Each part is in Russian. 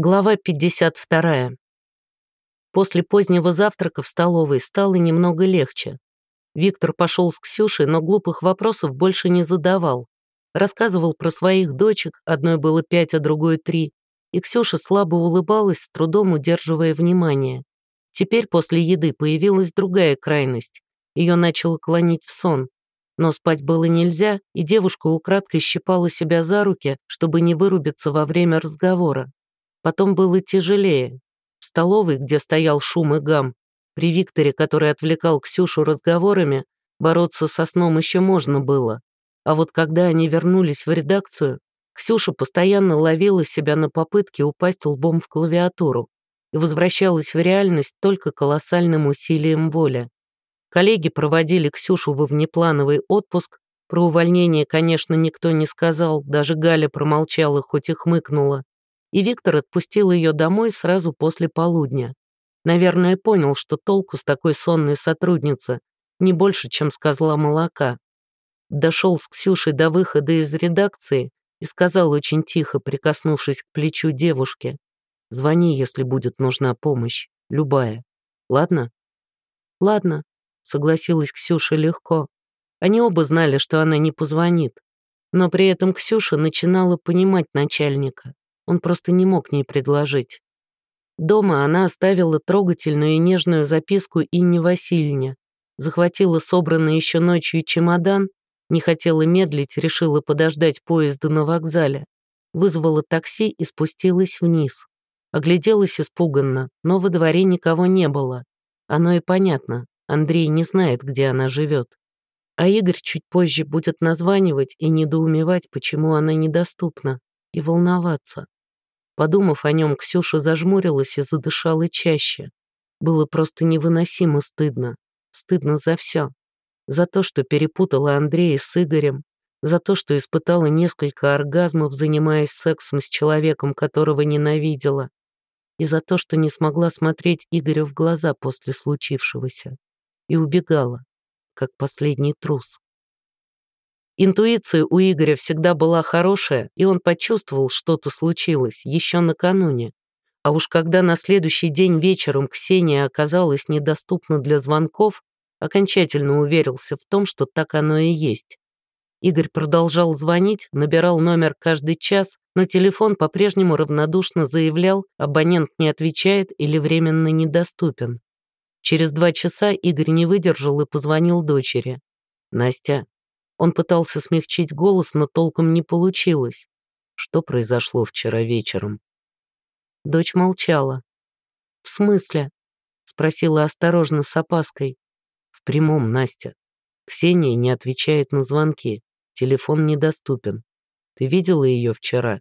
Глава 52. После позднего завтрака в столовой стало немного легче. Виктор пошел с Ксюшей, но глупых вопросов больше не задавал. Рассказывал про своих дочек, одной было пять, а другой три, и Ксюша слабо улыбалась, с трудом удерживая внимание. Теперь после еды появилась другая крайность. Ее начало клонить в сон. Но спать было нельзя, и девушка украдкой щипала себя за руки, чтобы не вырубиться во время разговора. Потом было тяжелее. В столовой, где стоял шум и гам, при Викторе, который отвлекал Ксюшу разговорами, бороться со сном еще можно было. А вот когда они вернулись в редакцию, Ксюша постоянно ловила себя на попытке упасть лбом в клавиатуру и возвращалась в реальность только колоссальным усилием воли. Коллеги проводили Ксюшу во внеплановый отпуск, про увольнение, конечно, никто не сказал, даже Галя промолчала, хоть и хмыкнула и Виктор отпустил ее домой сразу после полудня. Наверное, понял, что толку с такой сонной сотрудницы не больше, чем с козла молока. Дошел с Ксюшей до выхода из редакции и сказал очень тихо, прикоснувшись к плечу девушки, «Звони, если будет нужна помощь, любая. Ладно?» «Ладно», — согласилась Ксюша легко. Они оба знали, что она не позвонит. Но при этом Ксюша начинала понимать начальника. Он просто не мог ей предложить. Дома она оставила трогательную и нежную записку Инне Васильевне, захватила собранный еще ночью чемодан, не хотела медлить, решила подождать поезда на вокзале, вызвала такси и спустилась вниз. Огляделась испуганно, но во дворе никого не было. Оно и понятно, Андрей не знает, где она живет. А Игорь чуть позже будет названивать и недоумевать, почему она недоступна, и волноваться. Подумав о нем, Ксюша зажмурилась и задышала чаще. Было просто невыносимо стыдно. Стыдно за все. За то, что перепутала Андрея с Игорем, за то, что испытала несколько оргазмов, занимаясь сексом с человеком, которого ненавидела, и за то, что не смогла смотреть Игорю в глаза после случившегося и убегала, как последний трус. Интуиция у Игоря всегда была хорошая, и он почувствовал, что-то случилось еще накануне. А уж когда на следующий день вечером Ксения оказалась недоступна для звонков, окончательно уверился в том, что так оно и есть. Игорь продолжал звонить, набирал номер каждый час, но телефон по-прежнему равнодушно заявлял, абонент не отвечает или временно недоступен. Через два часа Игорь не выдержал и позвонил дочери. «Настя, он пытался смягчить голос, но толком не получилось. Что произошло вчера вечером? Дочь молчала. «В смысле?» — спросила осторожно с опаской. «В прямом, Настя. Ксения не отвечает на звонки. Телефон недоступен. Ты видела ее вчера?»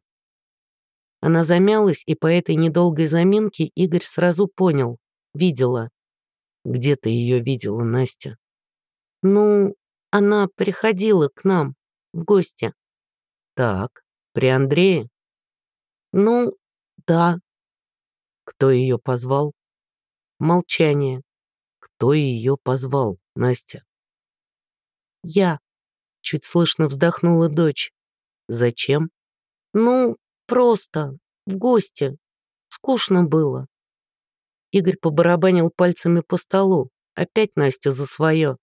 Она замялась, и по этой недолгой заминке Игорь сразу понял. Видела. «Где ты ее видела, Настя?» «Ну, она приходила к нам в гости. Так, при Андрее? Ну, да. Кто ее позвал? Молчание. Кто ее позвал, Настя? Я. Чуть слышно вздохнула дочь. Зачем? Ну, просто, в гости. Скучно было. Игорь побарабанил пальцами по столу. Опять Настя за свое.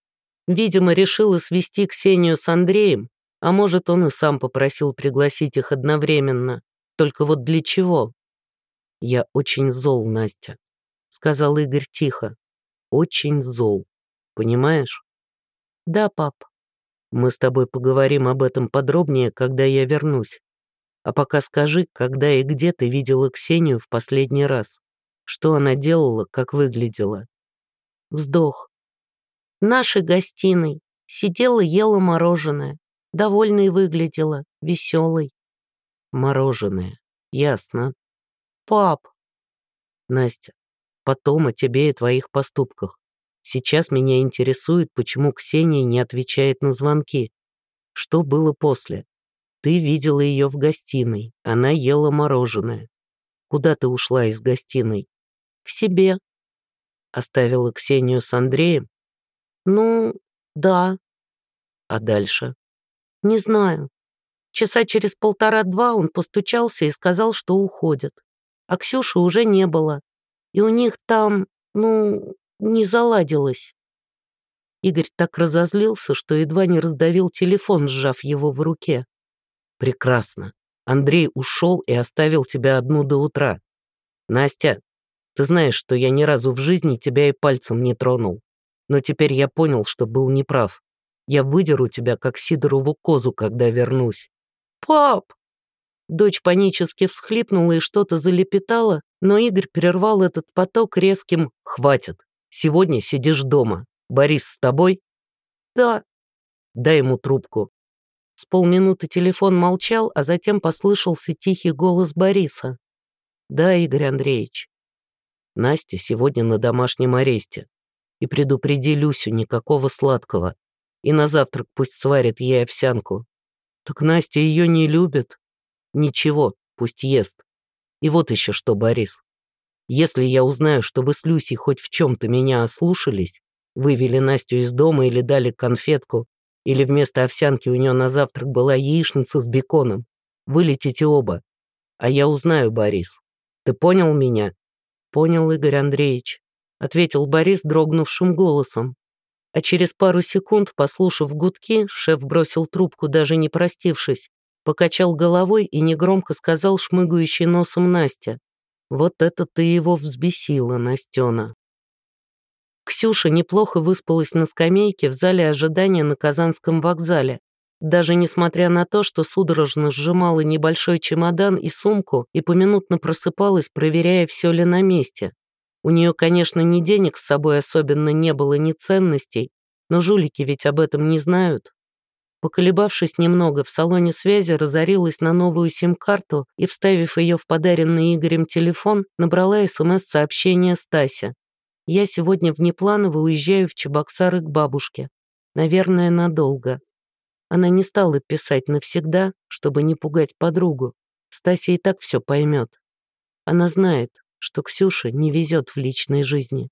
Видимо, решила свести Ксению с Андреем, а может, он и сам попросил пригласить их одновременно. Только вот для чего? «Я очень зол, Настя», — сказал Игорь тихо. «Очень зол. Понимаешь?» «Да, пап». «Мы с тобой поговорим об этом подробнее, когда я вернусь. А пока скажи, когда и где ты видела Ксению в последний раз? Что она делала, как выглядела?» Вздох нашей гостиной, сидела, ела мороженое. Довольной выглядела, веселой. Мороженое, ясно. Пап. Настя, потом о тебе и твоих поступках. Сейчас меня интересует, почему Ксения не отвечает на звонки. Что было после? Ты видела ее в гостиной, она ела мороженое. Куда ты ушла из гостиной? К себе. Оставила Ксению с Андреем? Ну, да. А дальше? Не знаю. Часа через полтора-два он постучался и сказал, что уходит. а Ксюши уже не было. И у них там, ну, не заладилось. Игорь так разозлился, что едва не раздавил телефон, сжав его в руке. «Прекрасно. Андрей ушел и оставил тебя одну до утра. Настя, ты знаешь, что я ни разу в жизни тебя и пальцем не тронул. Но теперь я понял, что был неправ. Я выдеру тебя, как Сидорову козу, когда вернусь». «Пап!» Дочь панически всхлипнула и что-то залепетала, но Игорь прервал этот поток резким «Хватит! Сегодня сидишь дома. Борис с тобой?» «Да». «Дай ему трубку». С полминуты телефон молчал, а затем послышался тихий голос Бориса. «Да, Игорь Андреевич». Настя сегодня на домашнем аресте. И предупреди Люсю никакого сладкого. И на завтрак пусть сварит ей овсянку. Так Настя ее не любит. Ничего, пусть ест. И вот еще что, Борис. Если я узнаю, что вы с Люсей хоть в чем-то меня ослушались, вывели Настю из дома или дали конфетку, или вместо овсянки у нее на завтрак была яичница с беконом, вылетите оба. А я узнаю, Борис. Ты понял меня? Понял, Игорь Андреевич, ответил Борис дрогнувшим голосом. А через пару секунд, послушав гудки, шеф бросил трубку, даже не простившись, покачал головой и негромко сказал шмыгающий носом Настя. Вот это ты его взбесила, Настена. Ксюша неплохо выспалась на скамейке в зале ожидания на Казанском вокзале. Даже несмотря на то, что судорожно сжимала небольшой чемодан и сумку и поминутно просыпалась, проверяя, все ли на месте. У нее, конечно, ни денег с собой особенно не было, ни ценностей, но жулики ведь об этом не знают. Поколебавшись немного, в салоне связи разорилась на новую сим-карту и, вставив ее в подаренный Игорем телефон, набрала СМС-сообщение Стася. «Я сегодня внепланово уезжаю в Чебоксары к бабушке. Наверное, надолго». Она не стала писать навсегда, чтобы не пугать подругу. Стася и так все поймет. Она знает, что Ксюша не везет в личной жизни.